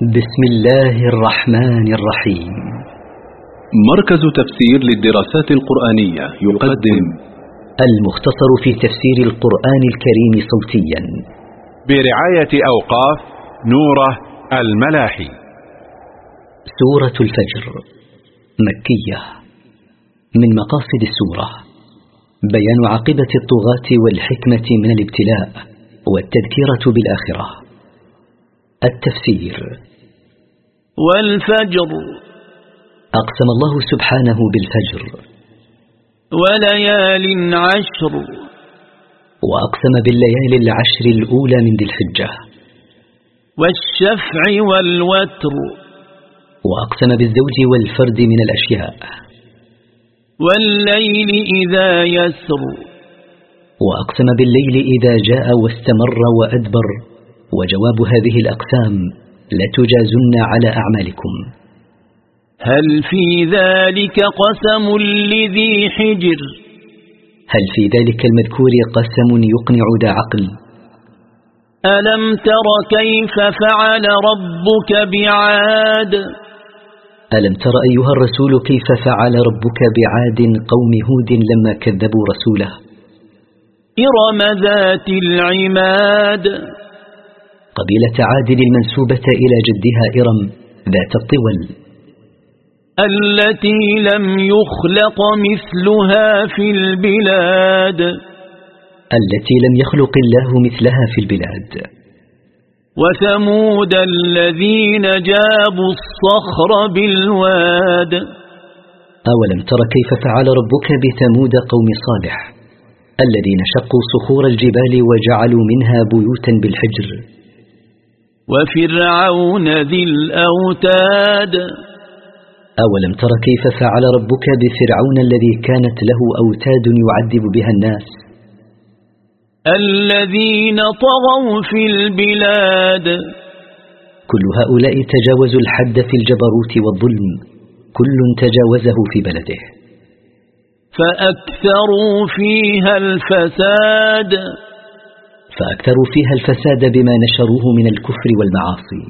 بسم الله الرحمن الرحيم. مركز تفسير للدراسات القرآنية يقدم المختصر في تفسير القرآن الكريم صوتيا. برعاية أوقاف نوره الملاحي. سورة الفجر مكية. من مقاصد السورة بيان عاقبة الطغاة والحكمة من الابتلاء والتذكيرة بالآخرة. التفسير والفجر. أقسم الله سبحانه بالفجر. وليال عشر. وأقسم بالليالي العشر الأولى من ذي الحجة. والشفع والوتر. وأقسم بالزوج والفرد من الأشياء. والليل إذا يسر. وأقسم بالليل إذا جاء واستمر وأدبر. وجواب هذه الأقسام لتجازن على أعمالكم. هل في ذلك قسم لذي حجر؟ هل في ذلك المذكور قسم يقنع ذا عقل؟ ألم تر كيف فعل ربك بعاد؟ ألم تر أيها الرسول كيف فعل ربك بعاد قوم هود لما كذبوا رسوله؟ إرم ذات العماد. قبيلة عاد المنسوبة إلى جدها إرم ذات الطول. التي لم يخلق مثلها في البلاد. التي لم يخلق الله مثلها في البلاد. وثمود الذين جابوا الصخر بالواد. أولم تر كيف فعل ربك بثمود قوم صالح الذين شقوا صخور الجبال وجعلوا منها بيوتا بالحجر؟ وفرعون ذي الأوتاد. أولم تر كيف فعل ربك بفرعون الذي كانت له أوتاد يعذب بها الناس؟ الذين طغوا في البلاد. كل هؤلاء تجاوزوا الحد في الجبروت والظلم كل تجاوزه في بلده. فأكثروا فيها الفساد. فأكثروا فيها الفساد بما نشروه من الكفر والمعاصي.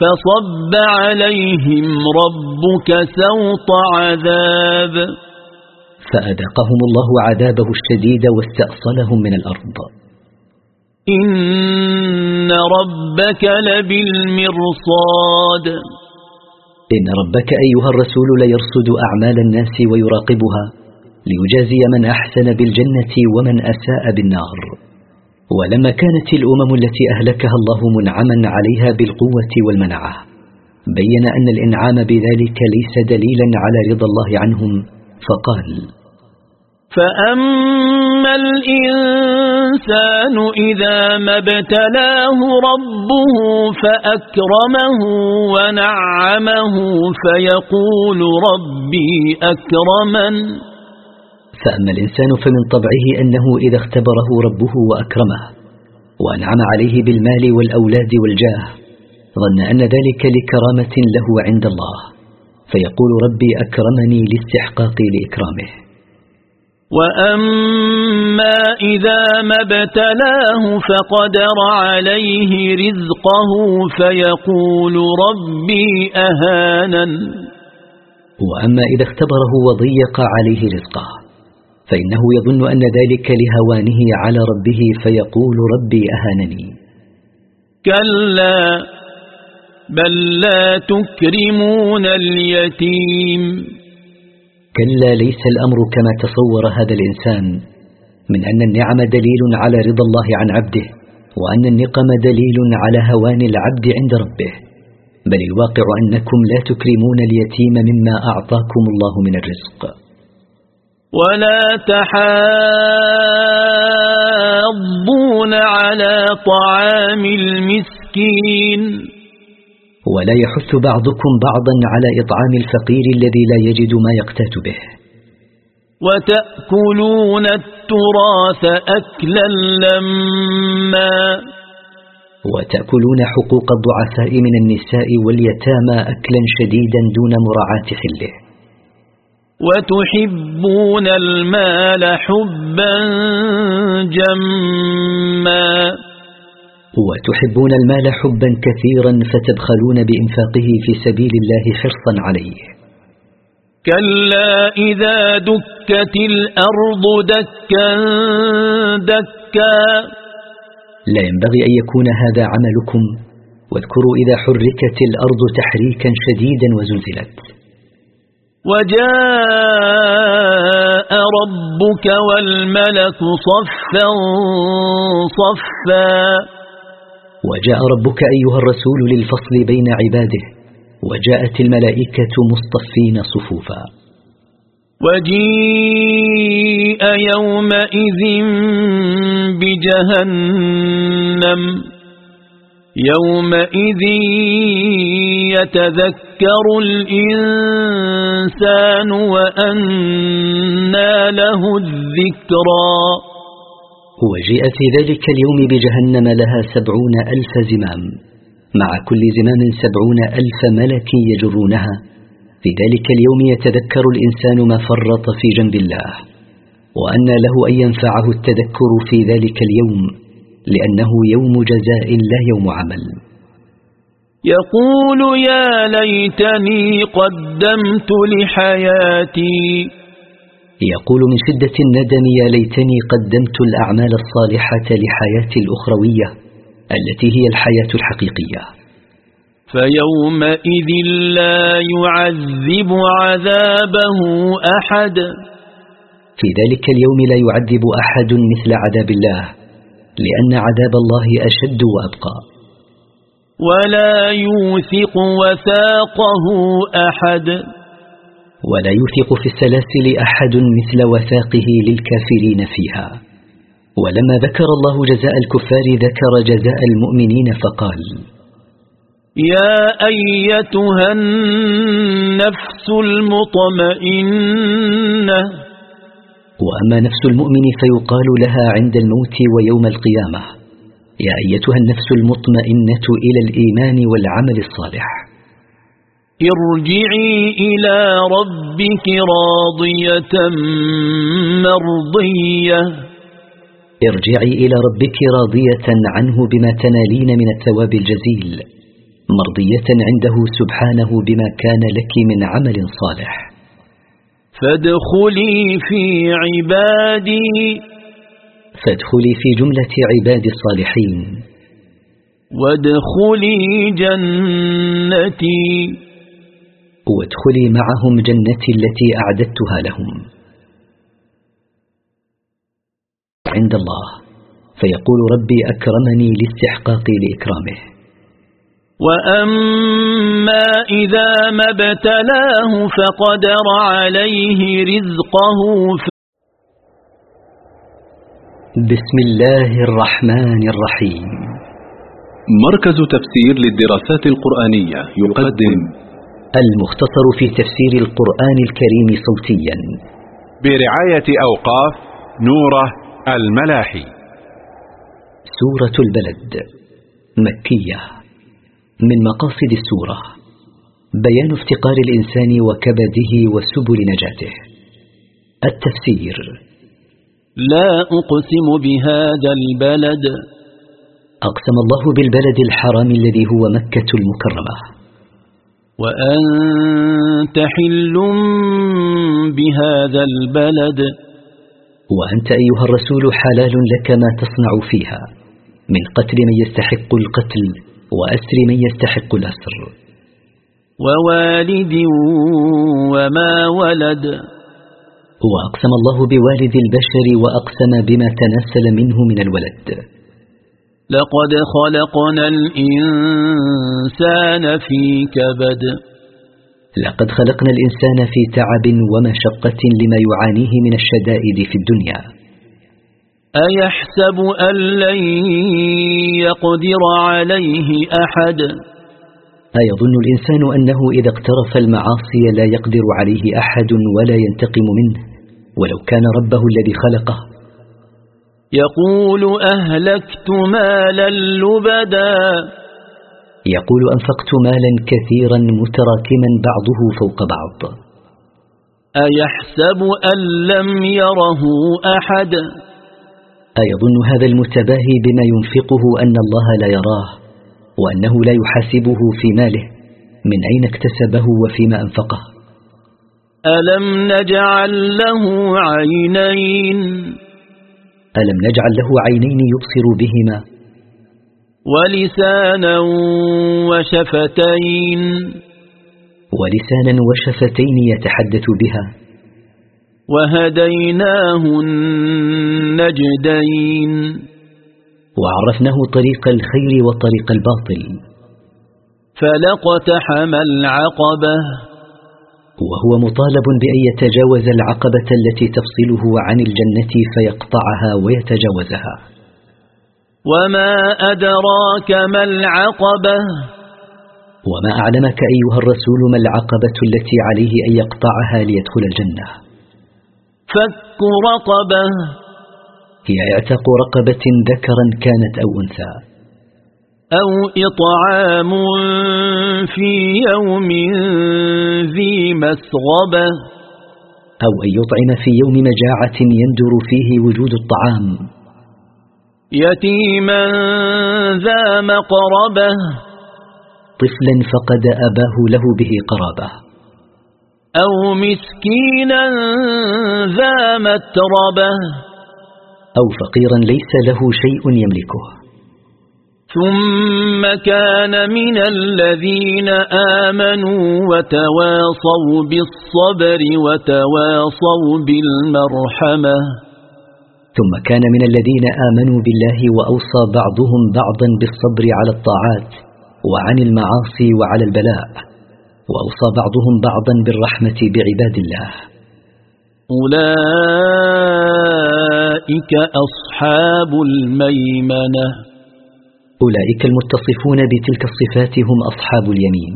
فصب عليهم ربك سوط عذاب. فأذاقهم الله عذابه الشديد واستأصلهم من الأرض. إن ربك لبالمرصاد. إن ربك أيها الرسول ليرصد أعمال الناس ويراقبها ليجازي من أحسن بالجنة ومن أساء بالنار. ولما كانت الأمم التي أهلكها الله منعما عليها بالقوة والمنعة بين أن الإنعام بذلك ليس دليلا على رضا الله عنهم فقال فأما الإنسان إذا ما ابتلاه ربه فأكرمه ونعمه فيقول ربي أكرمن فأما الإنسان فمن طبعه أنه إذا اختبره ربه وأكرمه وأنعم عليه بالمال والأولاد والجاه ظن أن ذلك لكرامة له عند الله فيقول ربي أكرمني لاستحقاقي لإكرامه. وأما إذا ما ابتلاه فقدر عليه رزقه فيقول ربي أهانن. وأما إذا اختبره وضيق عليه رزقه فإنه يظن أن ذلك لهوانه على ربه فيقول ربي أهانني. كلا بل لا تكرمون اليتيم. كلا ليس الأمر كما تصور هذا الإنسان من أن النعم دليل على رضا الله عن عبده وأن النقم دليل على هوان العبد عند ربه. بل الواقع أنكم لا تكرمون اليتيم مما أعطاكم الله من الرزق. ولا تحاضون على طعام المسكين. ولا يحث بعضكم بعضا على إطعام الفقير الذي لا يجد ما يقتات به. وتأكلون التراث أكلا لما. وتأكلون حقوق الضعفاء من النساء واليتامى أكلا شديدا دون مراعاة حله وتحبون المال حبا جما. وتحبون المال حبا كثيرا فتبخلون بإنفاقه في سبيل الله حرصا عليه. كلا إذا دكت الأرض دكا دكا. لا ينبغي أن يكون هذا عملكم. واذكروا إذا حركت الأرض تحريكا شديدا وزلزلت. وجاء ربك والملك صفا صفا. وجاء ربك أيها الرسول للفصل بين عباده وجاءت الملائكة مصطفين صفوفا. وجيء يومئذ بجهنم يومئذ يتذكر الإنسان وأنى له الذكرى. وجيء في ذلك اليوم بجهنم لها سبعون ألف زمام. مع كل زمام سبعون ألف ملك يجرونها. في ذلك اليوم يتذكر الإنسان ما فرط في جنب الله. وأن له أن ينفعه التذكر في ذلك اليوم لأنه يوم جزاء لا يوم عمل. يقول يا ليتني قدمت لحياتي. يقول من شدة الندم يا ليتني قدمت الأعمال الصالحة لحياتي الأخروية التي هي الحياة الحقيقية. فيومئذ لا يعذب عذابه أحد. في ذلك اليوم لا يعذب أحد مثل عذاب الله لأن عذاب الله أشد وأبقى. ولا يوثق وثاقه أحد. ولا يوثق في السلاسل أحد مثل وثاقه للكافرين فيها. ولما ذكر الله جزاء الكفار ذكر جزاء المؤمنين فقال يا أيتها النفس المطمئنة. وأما نفس المؤمن فيقال لها عند الموت ويوم القيامة. يا أيتها النفس المطمئنة إلى الإيمان والعمل الصالح. ارجعي إلى ربك راضية مرضية. ارجعي إلى ربك راضية عنه بما تنالين من الثواب الجزيل مرضية عنده سبحانه بما كان لك من عمل صالح. فادخلي في عبادي. فادخلي في جملة عباد الصالحين. وادخلي جنتي. وادخلي معهم جنتي التي أعددتها لهم. عند الله. فيقول ربي أكرمني لاستحقاق لإكرامه. وأما إذا ما ابتلاه فقدر عليه رزقه بسم الله الرحمن الرحيم. مركز تفسير للدراسات القرآنية يقدم المختصر في تفسير القرآن الكريم صوتيا. برعاية أوقاف نوره الملاحي. سورة البلد مكية. من مقاصد السورة بيان افتقار الإنسان وكبده وسبل نجاته. التفسير لا أقسم بهذا البلد. أقسم الله بالبلد الحرام الذي هو مكة المكرمة. وأنت حل بهذا البلد. وأنت أيها الرسول حلال لك ما تصنع فيها. من قتل من يستحق القتل وأسر من يستحق الأسر. ووالد وما ولد. وأقسم الله بوالد البشر وأقسم بما تناسل منه من الولد. لقد خلقنا الإنسان في كبد. لقد خلقنا الإنسان في تعب ومشقة لما يعانيه من الشدائد في الدنيا. أيحسب أن لن يقدر عليه أحد؟ أيظن الإنسان أنه إذا اقترف المعاصي لا يقدر عليه أحد ولا ينتقم منه. ولو كان ربه الذي خلقه. يقول أهلكت مالا لبدا. يقول أنفقت مالا كثيرا متراكما بعضه فوق بعض. أيحسب أن لم يره أحد؟ أيظن هذا المتباهي بما ينفقه أن الله لا يراه وأنه لا يحاسبه في ماله من أين اكتسبه وفيما أنفقه؟ ألم نجعل له عينين؟ ألم نجعل له عينين يبصر بهما؟ ولسانا وشفتين. ولسانا وشفتين يتحدث بها. وهديناه النجدين. وعرفناه طريق الخير وطريق الباطل. فلقتحم العقبة. وهو مطالب بأن يتجاوز العقبة التي تفصله عن الجنة فيقطعها ويتجاوزها. وما أدراك ما العقبة؟ وما أعلمك أيها الرسول ما العقبة التي عليه أن يقطعها ليدخل الجنة؟ فك رقبة. هي اعتق رقبة ذكرا كانت أو أنثى. أو إطعام في يوم ذي مسغبة. أو أن يطعم في يوم مجاعة يندر فيه وجود الطعام. يتيما ذا مقربة. طفلا فقد أباه له به قرابة. أو مسكينا ذا متربة. أو فقيرا ليس له شيء يملكه. ثم كان من الذين آمنوا وتواصوا بالصبر وتواصوا بالمرحمة ثم كان من الذين آمنوا بالله وأوصى بعضهم بعضا بالصبر على الطاعات وعن المعاصي وعلى البلاء وأوصى بعضهم بعضا بالرحمة بعباد الله أولئك أصحاب الميمنة أولئك المتصفون بتلك الصفات هم أصحاب اليمين.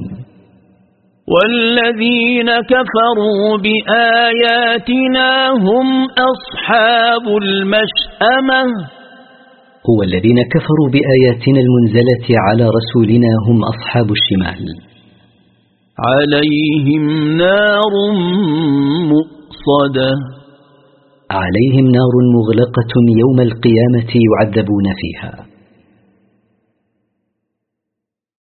والذين كفروا بآياتنا هم أصحاب المشأمة. هو الذين كفروا بآياتنا المنزلة على رسولنا هم أصحاب الشمال. عليهم نار مؤصدة. عليهم نار مغلقة يوم القيامة يعذبون فيها.